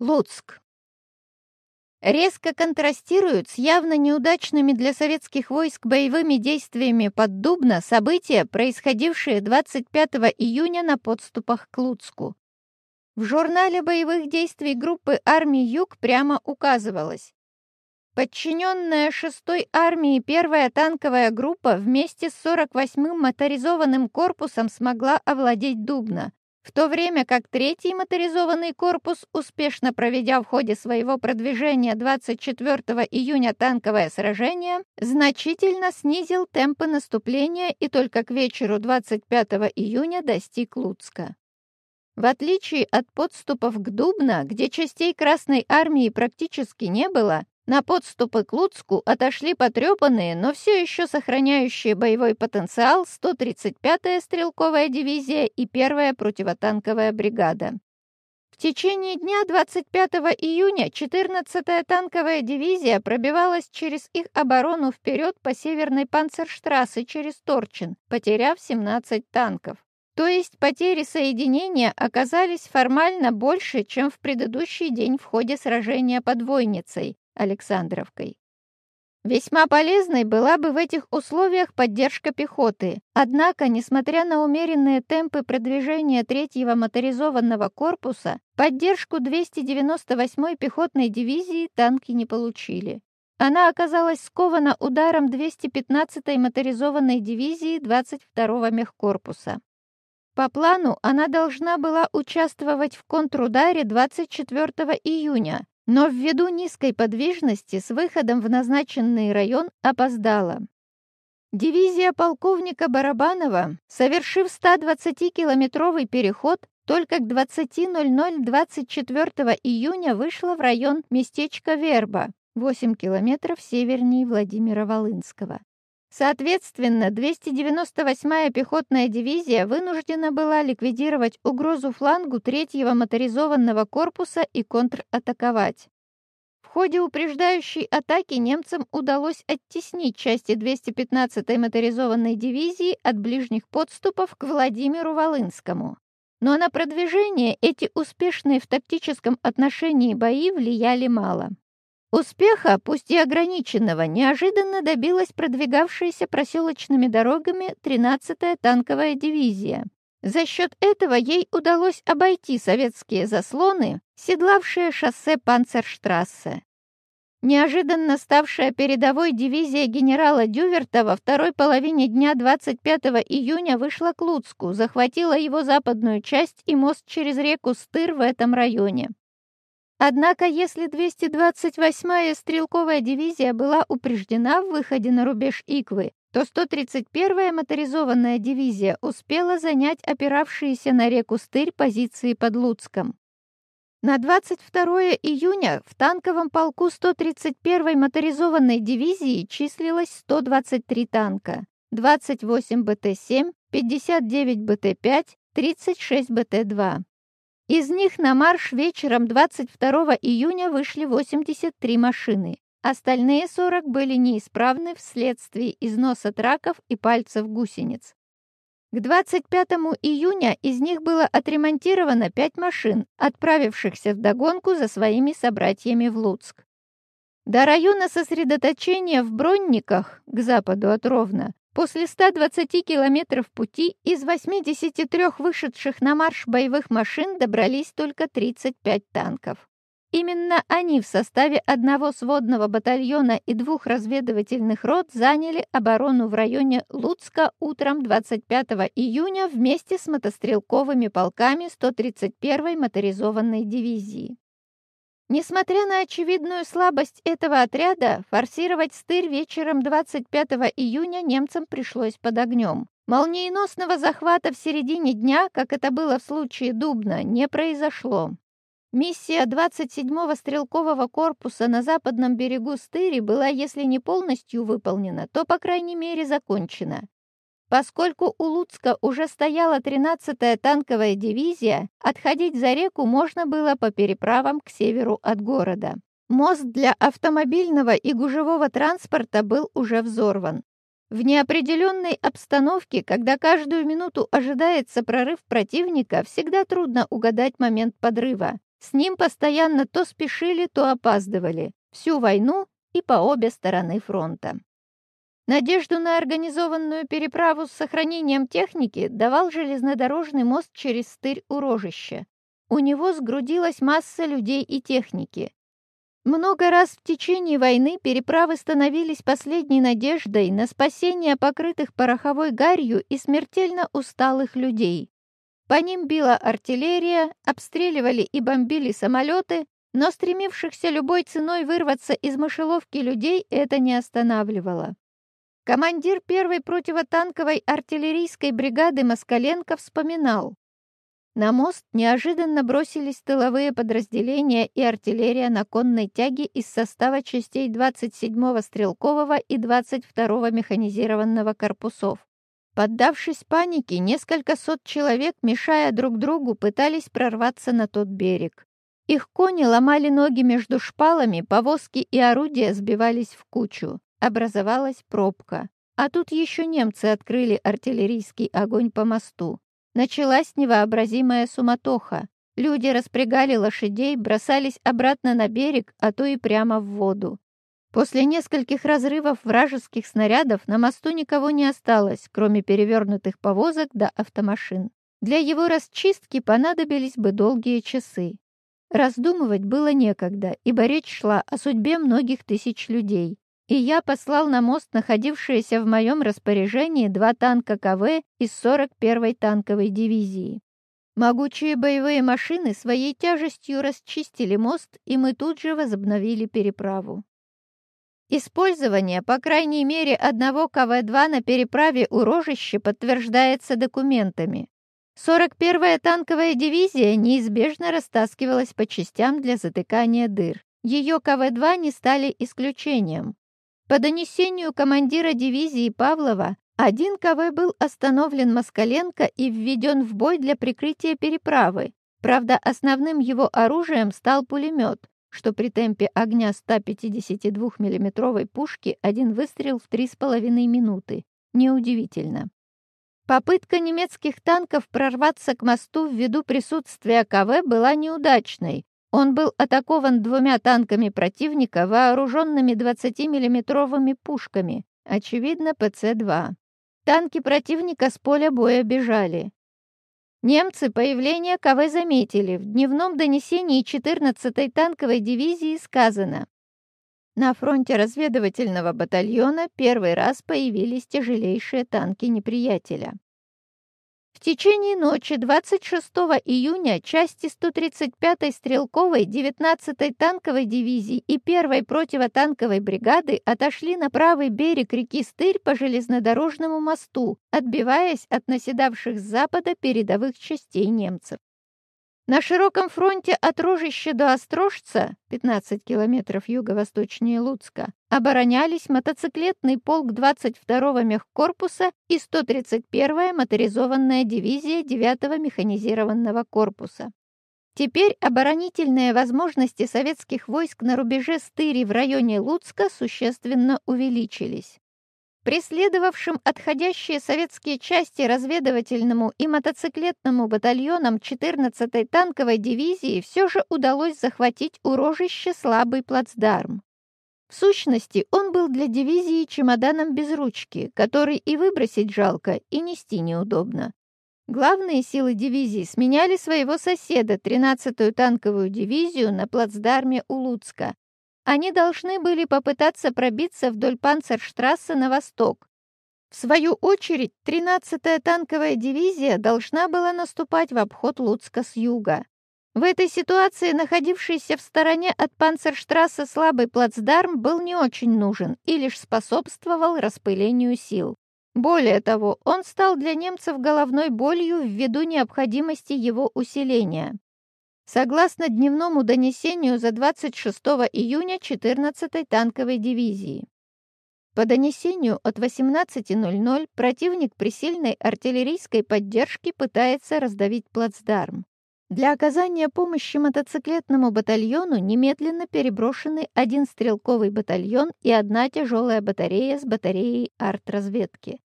Луцк. Резко контрастируют с явно неудачными для советских войск боевыми действиями под Дубно события, происходившие 25 июня на подступах к Луцку. В журнале боевых действий группы армий Юг прямо указывалось. Подчиненная 6-й армии первая танковая группа вместе с 48-м моторизованным корпусом смогла овладеть Дубно, в то время как третий моторизованный корпус, успешно проведя в ходе своего продвижения 24 июня танковое сражение, значительно снизил темпы наступления и только к вечеру 25 июня достиг Луцка. В отличие от подступов к Дубно, где частей Красной Армии практически не было, на подступы к Луцку отошли потрепанные, но все еще сохраняющие боевой потенциал 135-я стрелковая дивизия и 1-я противотанковая бригада. В течение дня 25 июня 14-я танковая дивизия пробивалась через их оборону вперед по северной панцерштрассе через Торчин, потеряв 17 танков. То есть потери соединения оказались формально больше, чем в предыдущий день в ходе сражения под Войницей, Александровкой. Весьма полезной была бы в этих условиях поддержка пехоты. Однако, несмотря на умеренные темпы продвижения третьего моторизованного корпуса, поддержку 298-й пехотной дивизии танки не получили. Она оказалась скована ударом 215-й моторизованной дивизии 22-го мехкорпуса. По плану она должна была участвовать в контрударе 24 июня, но ввиду низкой подвижности с выходом в назначенный район опоздала. Дивизия полковника Барабанова, совершив 120-километровый переход, только к 20.00 24 июня вышла в район местечка Верба, 8 километров севернее Владимира Волынского. Соответственно, 298-я пехотная дивизия вынуждена была ликвидировать угрозу флангу третьего моторизованного корпуса и контратаковать. В ходе упреждающей атаки немцам удалось оттеснить части 215-й моторизованной дивизии от ближних подступов к Владимиру Волынскому. Но на продвижение эти успешные в тактическом отношении бои влияли мало. Успеха, пусть и ограниченного, неожиданно добилась продвигавшаяся проселочными дорогами 13-я танковая дивизия. За счет этого ей удалось обойти советские заслоны, седлавшие шоссе Панцерштрассе. Неожиданно ставшая передовой дивизия генерала Дюверта во второй половине дня 25 июня вышла к Луцку, захватила его западную часть и мост через реку Стыр в этом районе. Однако, если 228-я стрелковая дивизия была упреждена в выходе на рубеж Иквы, то 131-я моторизованная дивизия успела занять опиравшиеся на реку Стырь позиции под Луцком. На 22 июня в танковом полку 131-й моторизованной дивизии числилось 123 танка, 28 БТ-7, 59 БТ-5, 36 БТ-2. Из них на марш вечером 22 июня вышли 83 машины. Остальные 40 были неисправны вследствие износа траков и пальцев гусениц. К 25 июня из них было отремонтировано 5 машин, отправившихся в догонку за своими собратьями в Луцк. До района сосредоточения в Бронниках, к западу от Ровно, После 120 километров пути из 83 вышедших на марш боевых машин добрались только 35 танков. Именно они в составе одного сводного батальона и двух разведывательных рот заняли оборону в районе Луцка утром 25 июня вместе с мотострелковыми полками 131-й моторизованной дивизии. Несмотря на очевидную слабость этого отряда, форсировать стырь вечером 25 июня немцам пришлось под огнем. Молниеносного захвата в середине дня, как это было в случае Дубна, не произошло. Миссия 27-го стрелкового корпуса на западном берегу Стыри была, если не полностью выполнена, то, по крайней мере, закончена. Поскольку у Луцка уже стояла 13-я танковая дивизия, отходить за реку можно было по переправам к северу от города. Мост для автомобильного и гужевого транспорта был уже взорван. В неопределенной обстановке, когда каждую минуту ожидается прорыв противника, всегда трудно угадать момент подрыва. С ним постоянно то спешили, то опаздывали. Всю войну и по обе стороны фронта. Надежду на организованную переправу с сохранением техники давал железнодорожный мост через стырь у рожища. У него сгрудилась масса людей и техники. Много раз в течение войны переправы становились последней надеждой на спасение покрытых пороховой гарью и смертельно усталых людей. По ним била артиллерия, обстреливали и бомбили самолеты, но стремившихся любой ценой вырваться из мышеловки людей это не останавливало. Командир первой противотанковой артиллерийской бригады Москаленко вспоминал. На мост неожиданно бросились тыловые подразделения и артиллерия на конной тяге из состава частей 27-го стрелкового и 22-го механизированного корпусов. Поддавшись панике, несколько сот человек, мешая друг другу, пытались прорваться на тот берег. Их кони ломали ноги между шпалами, повозки и орудия сбивались в кучу. Образовалась пробка. А тут еще немцы открыли артиллерийский огонь по мосту. Началась невообразимая суматоха. Люди распрягали лошадей, бросались обратно на берег, а то и прямо в воду. После нескольких разрывов вражеских снарядов на мосту никого не осталось, кроме перевернутых повозок до автомашин. Для его расчистки понадобились бы долгие часы. Раздумывать было некогда, ибо речь шла о судьбе многих тысяч людей и я послал на мост находившиеся в моем распоряжении два танка КВ из 41-й танковой дивизии. Могучие боевые машины своей тяжестью расчистили мост, и мы тут же возобновили переправу. Использование, по крайней мере, одного КВ-2 на переправе у Рожища подтверждается документами. 41-я танковая дивизия неизбежно растаскивалась по частям для затыкания дыр. Ее КВ-2 не стали исключением. По донесению командира дивизии Павлова, один КВ был остановлен Москаленко и введен в бой для прикрытия переправы. Правда, основным его оружием стал пулемет, что при темпе огня 152 миллиметровой пушки один выстрел в 3,5 минуты. Неудивительно. Попытка немецких танков прорваться к мосту ввиду присутствия КВ была неудачной, он был атакован двумя танками противника, вооруженными 20-миллиметровыми пушками, очевидно, ПЦ-2. Танки противника с поля боя бежали. Немцы появление КВ заметили. В дневном донесении 14-й танковой дивизии сказано «На фронте разведывательного батальона первый раз появились тяжелейшие танки неприятеля. В течение ночи 26 июня части 135-й стрелковой 19-й танковой дивизии и 1-й противотанковой бригады отошли на правый берег реки Стырь по железнодорожному мосту, отбиваясь от наседавших с запада передовых частей немцев. На широком фронте от Рожища до Острожца, 15 километров юго-восточнее Луцка, оборонялись мотоциклетный полк 22-го мехкорпуса и 131-я моторизованная дивизия 9-го механизированного корпуса. Теперь оборонительные возможности советских войск на рубеже Стыри в районе Луцка существенно увеличились. Преследовавшим отходящие советские части разведывательному и мотоциклетному батальонам 14-й танковой дивизии все же удалось захватить урожище слабый плацдарм. В сущности, он был для дивизии чемоданом без ручки, который и выбросить жалко, и нести неудобно. Главные силы дивизии сменяли своего соседа, 13-ю танковую дивизию, на плацдарме у Луцка, они должны были попытаться пробиться вдоль Панцерштрассе на восток. В свою очередь, 13-я танковая дивизия должна была наступать в обход Луцка с юга. В этой ситуации находившийся в стороне от Панцерштрассе слабый плацдарм был не очень нужен и лишь способствовал распылению сил. Более того, он стал для немцев головной болью ввиду необходимости его усиления. Согласно дневному донесению за 26 июня 14-й танковой дивизии. По донесению от 18.00 противник при сильной артиллерийской поддержке пытается раздавить плацдарм. Для оказания помощи мотоциклетному батальону немедленно переброшены один стрелковый батальон и одна тяжелая батарея с батареей артразведки.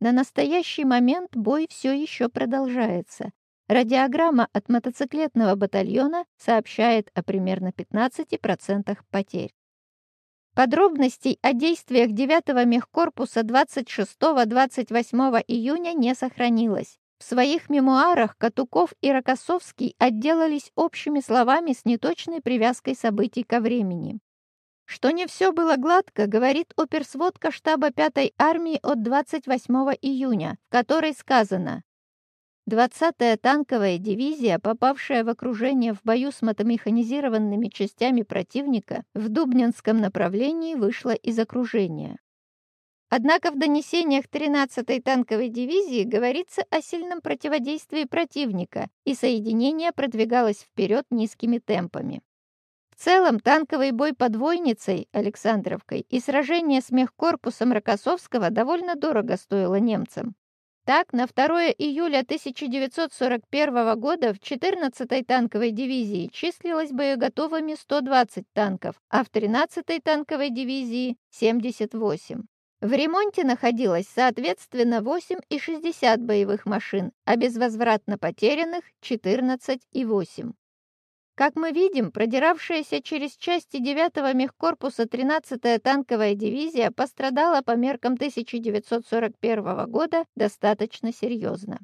На настоящий момент бой все еще продолжается. Радиограмма от мотоциклетного батальона сообщает о примерно 15% потерь. Подробностей о действиях 9-го мехкорпуса 26-28 июня не сохранилось. В своих мемуарах Катуков и Рокоссовский отделались общими словами с неточной привязкой событий ко времени. Что не все было гладко, говорит оперсводка штаба 5-й армии от 28 июня, в которой сказано 20-я танковая дивизия, попавшая в окружение в бою с мотомеханизированными частями противника, в Дубнинском направлении вышла из окружения. Однако в донесениях 13-й танковой дивизии говорится о сильном противодействии противника, и соединение продвигалось вперед низкими темпами. В целом, танковый бой под Войницей, Александровкой, и сражение с мехкорпусом Рокоссовского довольно дорого стоило немцам. Так, на 2 июля 1941 года в 14-й танковой дивизии числилось боеготовыми 120 танков, а в 13-й танковой дивизии – 78. В ремонте находилось, соответственно, 8 и 60 боевых машин, а безвозвратно потерянных – 14 и 8. Как мы видим, продиравшаяся через части 9-го мехкорпуса 13-я танковая дивизия пострадала по меркам 1941 года достаточно серьезно.